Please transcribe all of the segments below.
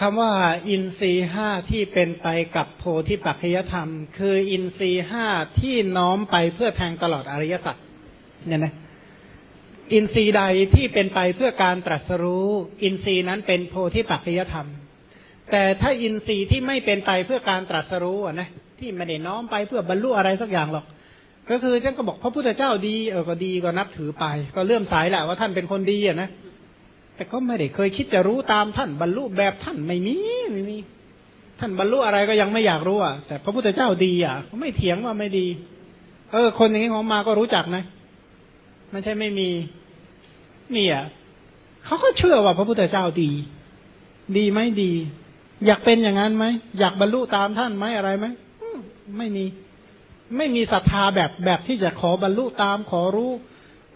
คำว่าอินทรีห้าที่เป็นไปกับโพธิปัจจยธรรม คืออินทรีห้าที่น้อมไปเพื่อแทงตลอดอริยสัจเนี่ยนะอินทรีย์ใดที่เป็นไปเพื่อการตรัสรู้ อินทรีย์นั้นเป็นโพธิปัจจยธรรม แต่ถ้าอินทรีย์ที่ไม่เป็นไปเพื่อการตรัสรู้อะนะที่ไม่ได้น้อมไปเพื่อบรรลุอะไรสักอย่างหรอก ก็คือท่านก็บอกพระพุทธเจ้าดีเออก็ดีก็นับถือไป ก็เลื่อมสายแหละว่าท่านเป็นคนดีอะนะ แต่ก็ไม่ได้เคยคิดจะรู้ตามท่านบรรลุแบบท่านไม่มีไม่มี ท่านบรรลุอะไรก็ยังไม่อยากรู้อะ แต่พระพุทธเจ้าดีอะไม่เถียงว่าไม่ดี เออ คนอย่างนี้ของมาก็รู้จักนะไม่ใช่ไม่มีนี่อะเขาก็เชื่อว่าพระพุทธเจ้าดี ดีไหมดี อยากเป็นอย่างนั้นไหมอยากบรรลุตามท่านไหมอะไรไหมไม่มี ไม่มีศรัทธาแบบแบบที่จะขอบรรลุตามขอรู้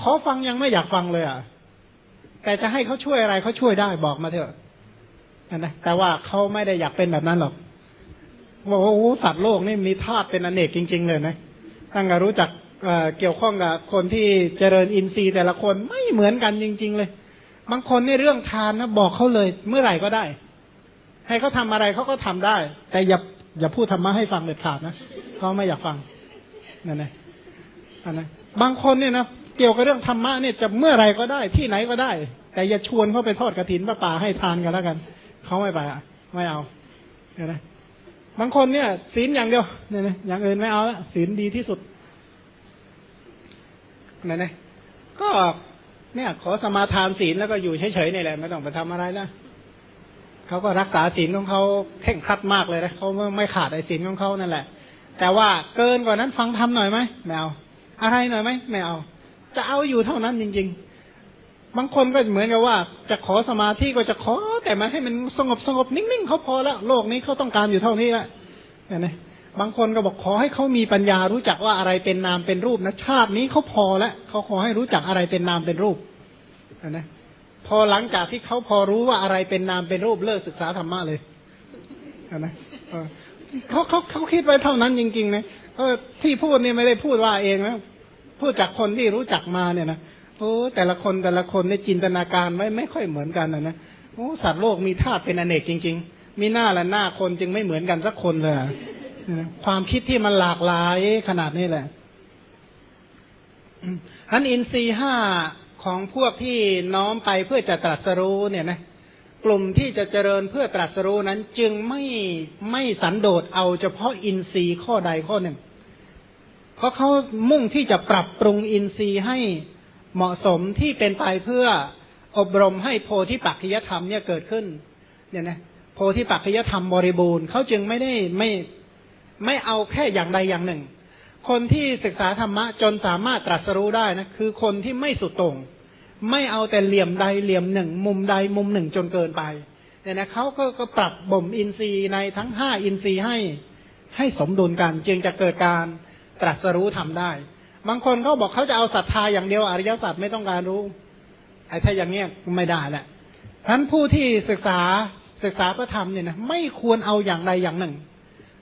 ขอฟังยังไม่อยากฟังเลยอะ แต่จะให้เขาช่วยอะไรเขาช่วยได้บอกมาเถอะนะแต่ว่าเขาไม่ได้อยากเป็นแบบนั้นหรอกบอกว่าโอ้สัตว์โลกนี่มีธาตุเป็นอเนกจริง ๆ เลยนะตั้งแต่รู้จักเกี่ยวข้องกับคนที่เจริญอินทรีย์แต่ละคนไม่เหมือนกันจริง ๆ เลย บางคนในเรื่องทานนะบอกเขาเลย เมื่อไหร่ก็ได้ ให้เขาทาอะไรเขาก็ทำได้ แต่อย่าอย่าพูดธรรมะให้ฟังเด็ดขาดนะเขาไม่อยากฟังนั่นนะอันนะบางคนเนี่ยนะ เกี่ยวกับเรื่องธรรมะเนี่ยจะเมื่อไรก็ได้ที่ไหนก็ได้ แต่อย่าชวนเขาไปทอดกระถินพระป่าให้ทานกันแล้วกันเขาไม่ไปอะ ไม่เอาเห็นไหมบางคนเนี่ยศีลอย่างเดียวเนี่ยนะอย่างอื่นไม่เอาละศีลดีที่สุดเนี่ยนะก็เนี่ย ขอสมาทานศีลแล้วก็อยู่เฉยๆนี่แหละไม่ต้องไปทำอะไรแล้วเขาก็รักษาศีลของเขาเข่งคัดมากเลยนะเขาไม่ขาดไอ้ศีลของเขานั่นแหละ แต่ว่าเกินกว่านั้นฟังทำหน่อยไหมไม่เอาอะไรหน่อยไหมไม่เอา จะเอาอยู่เท่านั้นจริง ๆ บางคนก็เหมือนกับว่า จะขอสมาธิก็จะขอ แต่มาให้มันสงบสงบนิ่งๆเขาพอแล้วโลกนี้เขาต้องการอยู่เท่านี้แหละเห็นไหมบางคนก็บอกขอให้เขามีปัญญารู้จักว่าอะไรเป็นนามเป็นรูปนะชาตินี้เขาพอแล้วเขาขอให้รู้จักอะไรเป็นนามเป็นรูปเห็นไหมพอหลังจากที่เขาพอรู้ว่าอะไรเป็นนามเป็นรูปเลิกศึกษาธรรมะเลยเห็นไหมเขาเขาเขาคิดไว้เท่านั้นจริงๆนะเออที่พูดเนี่ยไม่ได้พูดว่าเองนะ พูดจากคนที่รู้จักมาเนี่ยนะโอ้แต่ละคนแต่ละคนในจินตนาการไม่ไม่ค่อยเหมือนกันนะนะโอ้สัตว์โลกมีธาตุเป็นอเนกจริง ๆ มีหน้าและหน้าคนจึงไม่เหมือนกันสักคนเลยความคิดที่มันหลากหลายขนาดนี้แหละอันอินทรีห้าของพวกที่น้อมไปเพื่อจะตรัสรู้เนี่ยนะกลุ่มที่จะเจริญเพื่อตรัสรู้นั้น จึงไม่ไม่สันโดษเอาเฉพาะอินทรีย์ข้อใดข้อหนึ่ง เพราะเขามุ่งที่จะปรับปรุงอินทรีย์ให้เหมาะสมที่เป็นไปเพื่ออบรมให้โพธิปัจจยธรรมเนี่ยเกิดขึ้นเนี่ยนะโพธิปัจจยธรรมบริบูรณ์เขาจึงไม่ได้ไม่ไม่เอาแค่อย่างใดอย่างหนึ่ง คนที่ศึกษาธรรมะจนสามารถตรัสรู้ได้นะคือคนที่ไม่สุดตรง ไม่เอาแต่เหลี่ยมใดเหลี่ยมหนึ่ง มุมใดมุมหนึ่งจนเกินไปเนี่ยนะเขาก็ก็ปรับบ่มอินทรีย์ในทั้งห้าอินทรีย์ให้ให้สมดุลกันจึงจะเกิดการ ตรัสรู้ทำได้ บางคนเขาบอกเขาจะเอาศรัทธาอย่างเดียวอริยสัจไม่ต้องการรู้ไอ้ถ้าอย่างเงี้ยไม่ได้แหละฉะนั้นผู้ที่ศึกษาศึกษาพระธรรมเนี่ยนะไม่ควรเอาอย่างใดอย่างหนึ่ง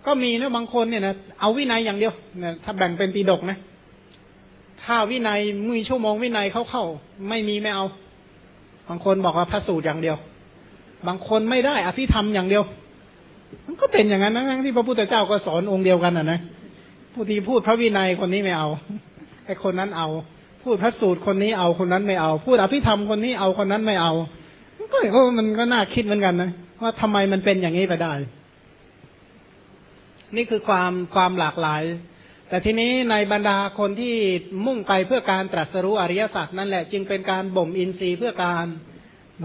ก็มีนะบางคนเนี่ยนะเอาวินัยอย่างเดียวนะถ้าแบ่งเป็นปีดกนะถ้าวินัยมีชั่วโมงวินัยเขาเข้า ไม่มีไม่เอา บางคนบอกว่าพระสูตรอย่างเดียว บางคนไม่ได้อภิธรรมอย่างเดียว มันก็เป็นอย่างนั้นนะที่พระพุทธเจ้าก็สอนองค์เดียวกันอะนะ ผู้ที่พูดพระวินัยคนนี้ไม่เอาไอคนนั้นเอา พูดพระสูตรคนนี้เอาคนนั้นไม่เอา พูดอภิธรรมคนนี้เอาคนนั้นไม่เอาก็เห็นว่ามันก็น่าคิดเหมือนกันนะว่าทำไมมันเป็นอย่างนี้ไปได้ นี่คือความความหลากหลาย แต่ทีนี้ในบรรดาคนที่มุ่งไปเพื่อการตรัสรู้อริยสัจนั่นแหละ จึงเป็นการบ่มอินทรีย์เพื่อการ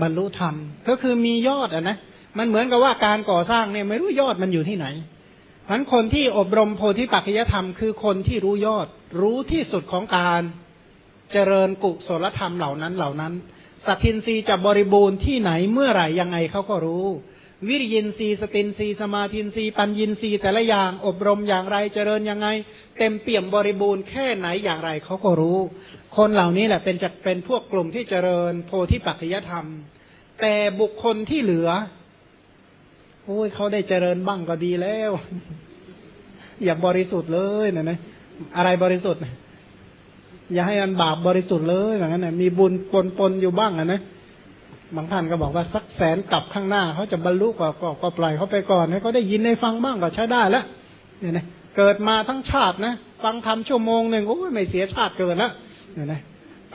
บรรลุธรรม ก็คือมียอดอะนะมันเหมือนกับว่าการก่อสร้างเนี่ยไม่รู้ยอดมันอยู่ที่ไหน พันคนที่อบรมโพธิปัจจยธรรมคือคนที่รู้ยอด รู้ที่สุดของการเจริญกุศลธรรมเหล่านั้นเหล่านั้นสัตทินรีจะบริบูรณ์ที่ไหนเมื่อไหร่ยังไงเขาก็รู้ วิริยินรีสตินรีสมาธินรีปัญญินรีแต่ละอย่างอบรมอย่างไรเจริญยังไง เต็มเปี่ยมบริบูรณ์แค่ไหนอย่างไรเขาก็รู้ คนเหล่านี้แหละเป็นจะเป็นพวกกลุ่มที่เจริญโพธิปัจจยธรรม แต่บุคคลที่เหลือ โอ้ยเขาได้เจริญบ้างก็ดีแล้ว อย่าบริสุทธิ์เลยนะนะอะไรบริสุทธิ์ อย่าให้อันบาปบริสุทธิ์เลยอย่างนั้นนะมีบุญปนปนอยู่บ้างนะนะบางท่านก็บอกว่าสักแสนกลับข้างหน้าเขาจะบรรลุก็ก็ก็ปล่อยเขาไปก่อนให้เขาได้ยินได้ฟังบ้างก็ใช้ได้แล้วเนี่ยนะเกิดมาทั้งชาตินะฟังทำชั่วโมงหนึ่งโอ้ยไม่เสียชาติเกิดแล้วเนี่ยนะ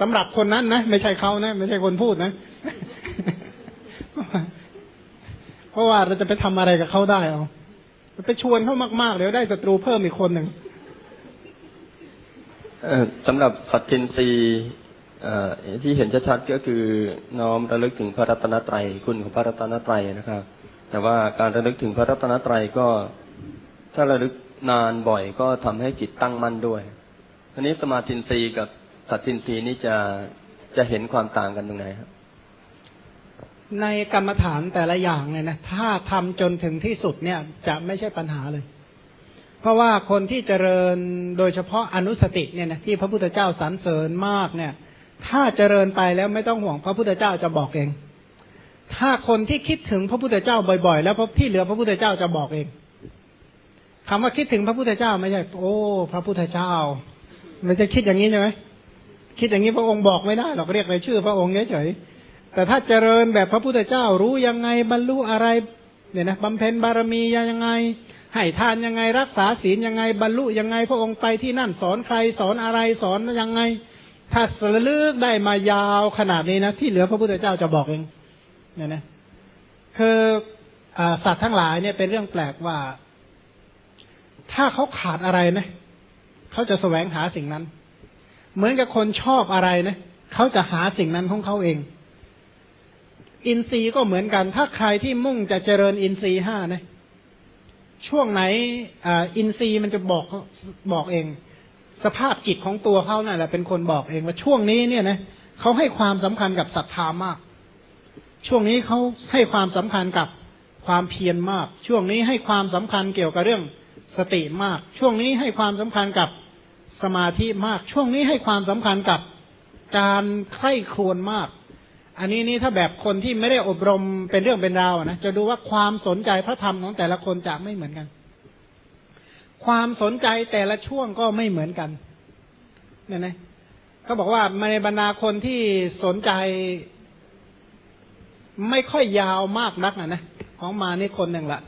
สำหรับคนนั้นนะไม่ใช่เขานะไม่ใช่คนพูดนะ เพราะว่าเราจะไปทำอะไรกับเขาได้เอาไปชวนเขามากๆเดี๋ยวได้ศัตรูเพิ่มอีกคนหนึ่งสำหรับสัตทินรีที่เห็นชัดๆก็คือน้อมระลึกถึงพระรัตนตรัยคุณของพระรัตนตรัยนะครับ แต่ว่าการระลึกถึงพระรัตนตรัยก็ถ้าระลึกนานบ่อยก็ทำให้จิตตั้งมั่นด้วยอันนี้สมาธินรีกับสัตทินรีนี่จะจะเห็นความต่างกันตรงไหนครับ ในกรรมฐานแต่ละอย่างเนี่ยนะถ้าทำจนถึงที่สุดเนี่ยจะไม่ใช่ปัญหาเลย เพราะว่าคนที่เจริญโดยเฉพาะอนุสติเนี่ยนะที่พระพุทธเจ้าสรรเสริญมากเนี่ย ถ้าเจริญไปแล้วไม่ต้องห่วงพระพุทธเจ้าจะบอกเอง ถ้าคนที่คิดถึงพระพุทธเจ้าบ่อยๆ แล้วพบที่เหลือพระพุทธเจ้าจะบอกเองคำว่าคิดถึงพระพุทธเจ้าไม่ใช่โอ้ พระพุทธเจ้า มันจะคิดอย่างนี้ใช่ไหมคิดอย่างนี้พระองค์บอกไม่ได้หรอกเรียกในชื่อ พระองค์เฉย แต่ถ้าเจริญแบบพระพุทธเจ้ารู้ยังไงบรรลุอะไรเนี่ยนะบำเพ็ญบารมียังไงให้ทานยังไงรักษาศีลยังไงบรรลุยังไงพระองค์ไปที่นั่นสอนใครสอนอะไรสอนยังไง ถ้าสลึกได้มายาวขนาดนี้นะที่เหลือพระพุทธเจ้าจะบอกเองเนี่ยนะคืออสัตว์ทั้งหลายเนี่ยเป็นเรื่องแปลกว่า ถ้าเขาขาดอะไรนะเขาจะแสวงหาสิ่งนั้น เหมือนกับคนชอบอะไรนะเขาจะหาสิ่งนั้นของเขาเอง อินทรีย์ก็เหมือนกัน ถ้าใครที่มุ่งจะเจริญอินทรีย์ห้านะช่วงไหนอินทรีย์มันจะบอกบอกเอง สภาพจิตของตัวเขานั่นแหละเป็นคนบอกเองว่าช่วงนี้เนี่ยนะเขาให้ความสำคัญกับศรัทธามาก ช่วงนี้เขาให้ความสำคัญกับความเพียรมาก ช่วงนี้ให้ความสำคัญเกี่ยวกับเรื่องสติมาก ช่วงนี้ให้ความสำคัญกับสมาธิมาก ช่วงนี้ให้ความสำคัญกับการใคร่ครวญมาก อันนี้นี่ถ้าแบบคนที่ไม่ได้อบรมเป็นเรื่องเป็นราวนะจะดูว่าความสนใจพระธรรมของแต่ละคนจะไม่เหมือนกัน ความสนใจแต่ละช่วงก็ไม่เหมือนกันเนี่ยนะเขาบอกว่าในบรรดาคนที่สนใจไม่ค่อยยาวมากนักนะนะของมานี่คนหนึ่งละ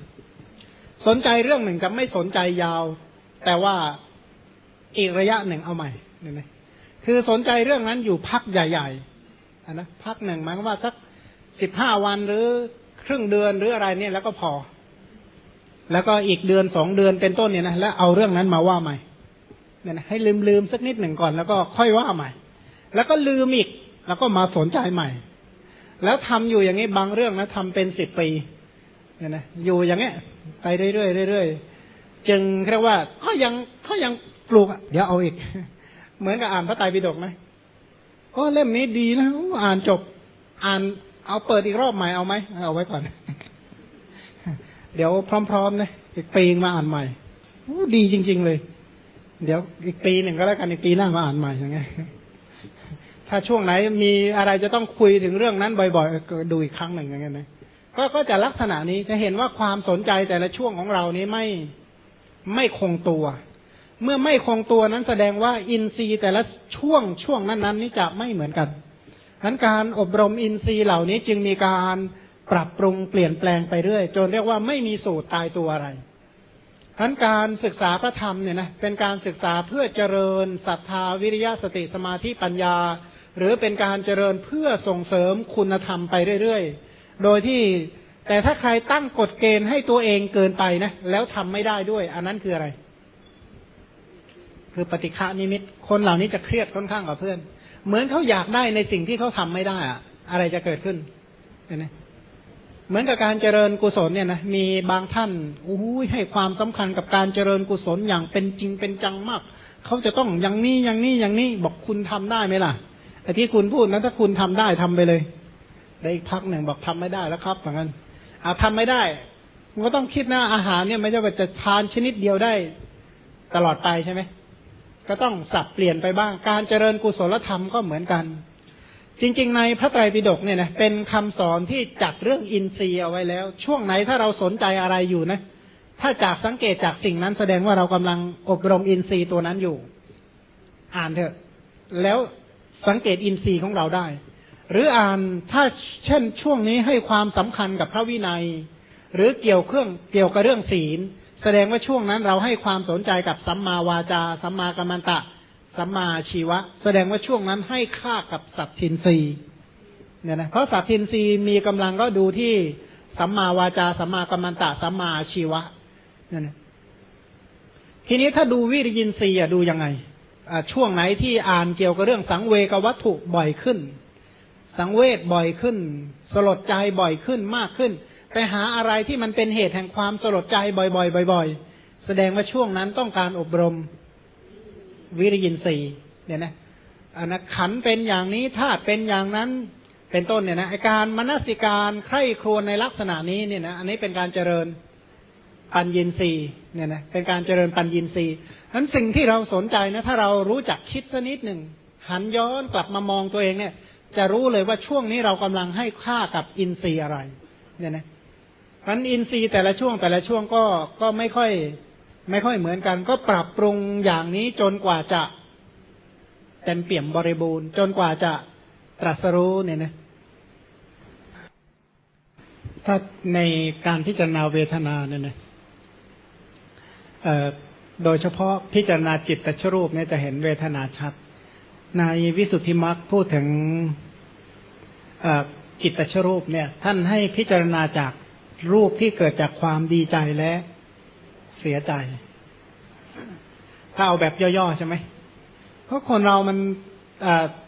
สนใจเรื่องหนึ่งกับไม่สนใจยาว แต่ว่าอีกระยะหนึ่งเอาใหม่เนี่ยนะคือสนใจเรื่องนั้นอยู่พักใหญ่ ๆ นะพักหนึ่งหมายความว่าสักสิบห้าวันหรือครึ่งเดือนหรืออะไรเนี่ยแล้วก็พอ แล้วก็อีกเดือนสองเดือนเป็นต้นเนี่ยนะแล้วเอาเรื่องนั้นมาว่าใหม่เนี่ยนะให้ลืมลืมสักนิดหนึ่งก่อนแล้วก็ค่อยว่าใหม่ แล้วก็ลืมอีกแล้วก็มาสนใจใหม่ แล้วทำอยู่อย่างนี้บางเรื่องนะทำเป็นสิบปีเนี่ยนะอยู่อย่างเงี้ยไปเรื่อยๆเรื่อยๆจึงเรียกว่าเขายังเขายังปลูกเดี๋ยวเอาอีก เหมือนกับอ่านพระไตรปิฎกไหม ก็เล่มนี้ดีนะอ่านจบ อ่าน เอาเปิดอีกรอบใหม่เอาไหมเอาไว้ก่อน เดี๋ยวพร้อมๆนะอีกปีมาอ่านใหม่ดีจริง ๆ เลย เดี๋ยวอีกปีหนึ่งก็แล้วกันอีกปีหน้ามาอ่านใหม่ยังไงถ้าช่วงไหนมีอะไรจะต้องคุยถึงเรื่องนั้นบ่อยๆก็ดูอีกครั้งหนึ่งอย่างเงี้ยนะก็ก็จะลักษณะนี้จะเห็นว่าความสนใจแต่ละช่วงของเรานี้ไม่ไม่คงตัว เมื่อไม่คงตัวนั้นแสดงว่าอินทรีย์แต่ละช่วงช่วงนั้นๆนี้จะไม่เหมือนกันนั้นการอบรมอินทรีย์เหล่านี้จึงมีการปรับปรุงเปลี่ยนแปลงไปเรื่อย จนเรียกว่าไม่มีสูตรตายตัวอะไรนั้นการศึกษาพระธรรมเนี่ยนะเป็นการศึกษาเพื่อเจริญศรัทธาวิริยะสติสมาธิปัญญา หรือเป็นการเจริญเพื่อส่งเสริมคุณธรรมไปเรื่อยๆ โดยที่แต่ถ้าใครตั้งกฎเกณฑ์ให้ตัวเองเกินไปนะแล้วทำไม่ได้ด้วย อันนั้นคืออะไร คือปฏิฆานิมิต คนเหล่านี้จะเครียดค่อนข้างกว่าเพื่อน เหมือนเขาอยากได้ในสิ่งที่เขาทำไม่ได้อะอะไรจะเกิดขึ้นเห็นไหมเหมือนกับการเจริญกุศลเนี่ยนะมีบางท่านอู้ให้ความสำคัญกับการเจริญกุศลอย่างเป็นจริงเป็นจังมากเขาจะต้องอย่างนี้อย่างนี้อย่างนี้บอกคุณทำได้ไหมล่ะไอ้ที่คุณพูดนะถ้าคุณทำได้ทำไปเลยได้อีกพักหนึ่งบอกทำไม่ได้แล้วครับเหมือนกันอาทำไม่ได้ก็ต้องคิดนะอาหารเนี่ยไม่ใช่ว่าจะทานชนิดเดียวได้ตลอดไปใช่ไหม ก็ต้องสับเปลี่ยนไปบ้าง การเจริญกุศลธรรมก็เหมือนกัน จริง ๆ ในพระไตรปิฎกเนี่ยนะเป็นคำสอนที่จัดเรื่องอินทรีย์เอาไว้แล้ว ช่วงไหนถ้าเราสนใจอะไรอยู่นะ ถ้าจากสังเกตจากสิ่งนั้นแสดงว่าเรากำลังอบรมอินทรีย์ตัวนั้นอยู่ อ่านเถอะ แล้วสังเกตอินทรีย์ของเราได้ หรืออ่านถ้าเช่นช่วงนี้ให้ความสำคัญกับพระวินัย หรือเกี่ยวเครื่องเกี่ยวกับเรื่องศีล แสดงว่าช่วงนั้นเราให้ความสนใจกับสัมมาวาจา สัมมากัมมันตะ สัมมาชีวะ แสดงว่าช่วงนั้นให้ค่ากับสัตทินรีเนี่ยนะเพราะสัตทินรีมีกำลังก็ดูที่สัมมาวาจา สัมมากัมมันตะ สัมมาชีวะเนี่ยนะทีนี้ถ้าดูวิริยินทรีย์ดูยังไงช่วงไหนที่อ่านเกี่ยวกับเรื่องสังเวกวัตถุบ่อยขึ้น สังเวชบ่อยขึ้น สลดใจบ่อยขึ้นมากขึ้น ไปหาอะไรที่มันเป็นเหตุแห่งความสลดใจบ่อย ๆ บ่อย ๆ แสดงว่าช่วงนั้นต้องการอบรมวิริยินทรีย์เนี่ยนะอนนขันเป็นอย่างนี้ธาตุเป็นอย่างนั้นเป็นต้นเนี่ยนะอาการมนสิการใคร่ครวญในลักษณะนี้เนี่ยนะอันนี้เป็นการเจริญปัญญินทรีย์เนี่ยนะเป็นการเจริญปัญญินทรีย์นั้นสิ่งที่เราสนใจนะถ้าเรารู้จักคิดสันิดหนึ่งหันย้อนกลับมามองตัวเองเนี่ย จะรู้เลยว่าช่วงนี้เรากำลังให้ค่ากับอินทรีย์อะไรเนี่ยนะ มันอินทรีย์แต่ละช่วงแต่ละช่วงก็ก็ไม่ค่อยไม่ค่อยเหมือนกัน ก็ปรับปรุงอย่างนี้จนกว่าจะเต็มเปี่ยมบริบูรณ์ จนกว่าจะตรัสรู้เนี่ยนะถ้าในการพิจารณาเวทนาเนี่ยนะโดยเฉพาะพิจารณาจิตตชรูปเนี่ยจะเห็นเวทนาชัด ในวิสุทธิมรรคพูดถึงจิตตชรูปเนี่ย ท่านให้พิจารณาจาก รูปที่เกิดจากความดีใจและเสียใจ ถ้าเอาแบบย่อๆใช่ไหมเพราะคนเรามัน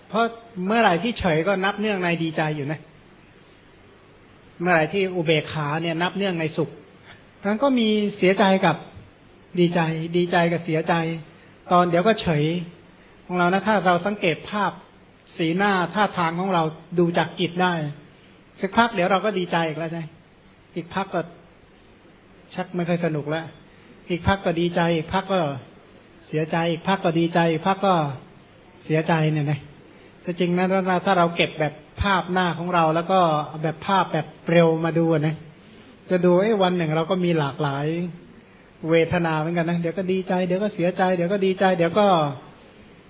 เพราะเมื่อไหร่ที่เฉยก็นับเนื่องในดีใจอยู่นะ เมื่อไหร่ที่อุเบกขาเนี่ย นับเนื่องในสุขนั้นก็มีเสียใจกับดีใจ ดีใจกับเสียใจ ตอนเดี๋ยวก็เฉยของเรานะถ้าเราสังเกตภาพสีหน้าท่าทางของเราดูจากจิตได้ สักพักเดี๋ยวเราก็ดีใจอีกแล้วใช่ อีกพักก็ ชักไม่ค่อยสนุกแล้วอีกพักก็ดีใจ อีกพักก็เสียใจ อีกพักก็ดีใจ อีกพักก็เสียใจเนี่ยนะแต่จริงนะถ้าเราเก็บแบบภาพหน้าของเรา แล้วก็แบบภาพแบบเร็วมาดูนะ จะดูไอ้วันหนึ่งเราก็มีหลากหลายเวทนาเหมือนกันนะเดี๋ยวก็ดีใจเดี๋ยวก็เสียใจ เดี๋ยวก็ดีใจ เดี๋ยวก็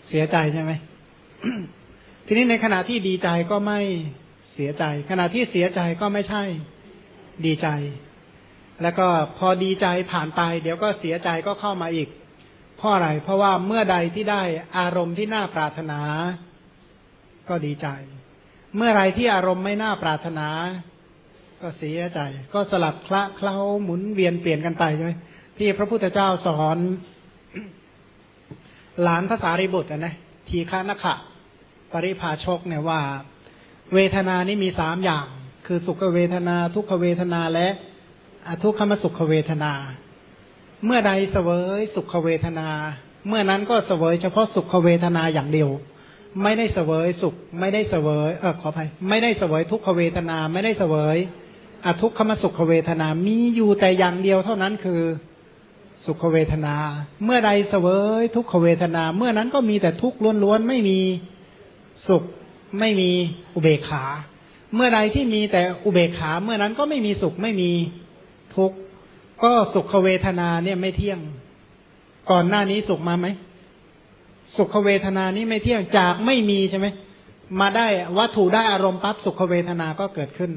เสียใจใช่ไหมทีนี้ในขณะที่ดีใจก็ไม่เสียใจ ขณะที่เสียใจก็ไม่ใช่ ดีใจ แล้วก็พอดีใจผ่านไป เดี๋ยวก็เสียใจก็เข้ามาอีก เพราะอะไร เพราะว่าเมื่อใดที่ได้อารมณ์ที่น่าปรารถนา ก็ดีใจ เมื่อไรที่อารมณ์ไม่น่าปรารถนา ก็เสียใจ ก็สลับคละเคล้าหมุนเวียนเปลี่ยนกันไปใช่ไหมที่พระพุทธเจ้าสอน หลานภาษาริบุตรนะทีฆานขะ ปริภาชกเนี่ยว่า เวทนานี้มีสามอย่าง คือสุขเวทนา ทุกขเวทนาและอทุกขมสุขเวทนา เมื่อใดเสวยสุขเวทนา เมื่อนั้นก็เสวยเฉพาะสุขเวทนาอย่างเดียว ไม่ได้เสวยสุข ไม่ได้เสวยเออขออภัยไม่ได้เสวยทุกขเวทนา ไม่ได้เสวยอทุกขมสุขเวทนา มีอยู่แต่อย่างเดียวเท่านั้นคือสุขเวทนา เมื่อใดเสวยทุกขเวทนา เมื่อนั้นก็มีแต่ทุกข์ล้วนๆไม่มีสุขไม่มีอุเบกขา เมื่อใดที่มีแต่อุเบกขาเมื่อนั้นก็ไม่มีสุขไม่มีทุกข์ก็สุขเวทนาเนี่ยไม่เที่ยง ก่อนหน้านี้สุขมาไหมสุขเวทนานี้ไม่เที่ยงจากไม่มีใช่ไหมมาได้วัตถุได้อารมณ์ปั๊บสุขเวทนาก็เกิดขึ้น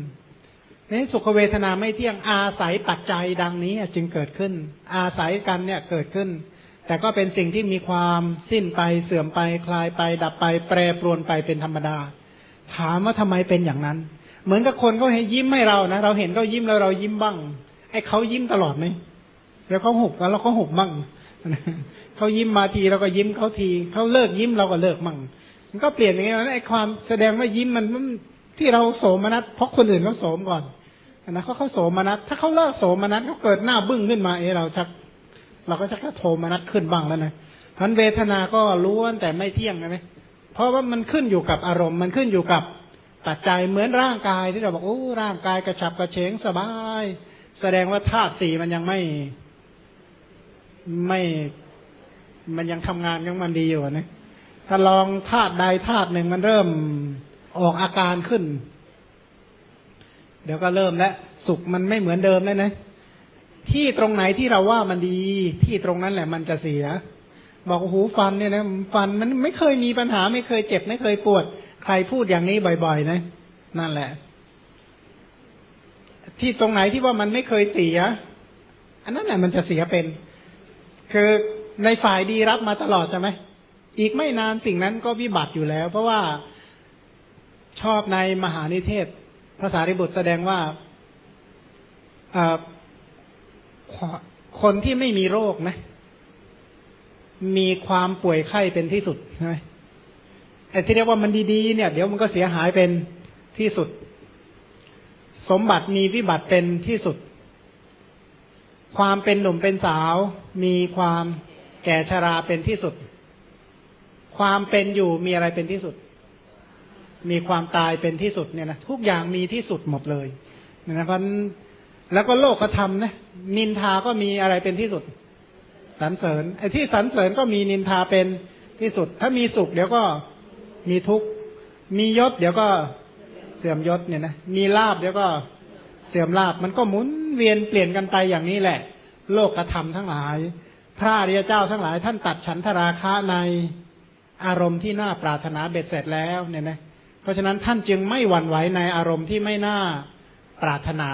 นี่สุขเวทนาไม่เที่ยงอาศัยปัจจัยดังนี้จึงเกิดขึ้น อาศัยกันเนี่ยเกิดขึ้น แต่ก็เป็นสิ่งที่มีความสิ้นไปเสื่อมไปคลายไป ดับไป แปรปรวนไปเป็นธรรมดา ถามว่าทำไมเป็นอย่างนั้น เหมือนกับคนเขาให้ยิ้มให้เรานะเราเห็นเขายิ้มแล้วเรายิ้มบ้างไอ้เขายิ้มตลอดไหมแล้วเขาหุบแล้วเราก็หุบบ้างเขายิ้มมาทีเราก็ยิ้มเขาทีเขาเลิกยิ้มเราก็เลิกมั่งมันก็เปลี่ยนอย่างนี้นะไอ้ความแสดงว่ายิ้มมันที่เราโสมนัสเพราะคนอื่นเขาโสมก่อนนะเขาเขาโสมนัสถ้าเขาเลิกโสมนัสเขาเกิดหน้าบึ้งขึ้นมาเอเราชัก เราก็ชักโทมนัสขึ้นบ้างแล้วนะพันเวทนาก็ล้วนแต่ไม่เที่ยงนะไหม เพราะว่ามันขึ้นอยู่กับอารมณ์ มันขึ้นอยู่กับปัจจัยเหมือนร่างกายที่เราบอกโอ้ร่างกายกระฉับกระเฉงสบาย แสดงว่าธาตุสี่มันยังไม่ไม่มันยังทำงานของมันดีอยู่นะถ้าลองธาตุใดธาตุหนึ่งมันเริ่มออกอาการขึ้น เดี๋ยวก็เริ่มแล้วสุขมันไม่เหมือนเดิมแล้วนะที่ตรงไหนที่เราว่ามันดี ที่ตรงนั้นแหละมันจะเสีย บอกหูฟันเนี่ยนะฟันมันไม่เคยมีปัญหา ไม่เคยเจ็บไม่เคยปวด ใครพูดอย่างนี้บ่อย ๆ นะ นั่นแหละ ที่ตรงไหนที่ว่ามันไม่เคยเสีย อันนั้นแหละมันจะเสียเป็น คือในฝ่ายดีรับมาตลอดใช่ไหมอีกไม่นานสิ่งนั้นก็วิบัติอยู่แล้ว เพราะว่าชอบในมหานิเทศภาษาริบุตรแสดงว่าคนที่ไม่มีโรคนะ มีความป่วยไข้เป็นที่สุดใช่ไหมไอ้ที่เรียกว่ามันดีๆเนี่ย เดี๋ยวมันก็เสียหายเป็นที่สุด สมบัติมีวิบัติเป็นที่สุด ความเป็นหนุ่มเป็นสาว มีความแก่ชราเป็นที่สุด ความเป็นอยู่มีอะไรเป็นที่สุด มีความตายเป็นที่สุดเนี่ยนะทุกอย่างมีที่สุดหมดเลยนะเพราะแล้วก็โลกธรรมนะนินทาก็มีอะไรเป็นที่สุด สรรเสริญไอ้ที่สรรเสริญก็มีนินทาเป็นที่สุด ถ้ามีสุขเดี๋ยวก็มีทุกข์มียศเดี๋ยวก็เสื่อมยศเนี่ยนะมีลาบเดี๋ยวก็เสื่อมลาบมันก็หมุนเวียนเปลี่ยนกันไปอย่างนี้แหละ โลกธรรมทั้งหลาย พระอริยเจ้าทั้งหลาย ท่านตัดฉันทราคะในอารมณ์ที่น่าปรารถนาเบ็ดเสร็จแล้วเนี่ยนะเพราะฉะนั้นท่านจึงไม่หวั่นไหวในอารมณ์ที่ไม่น่าปรารถนา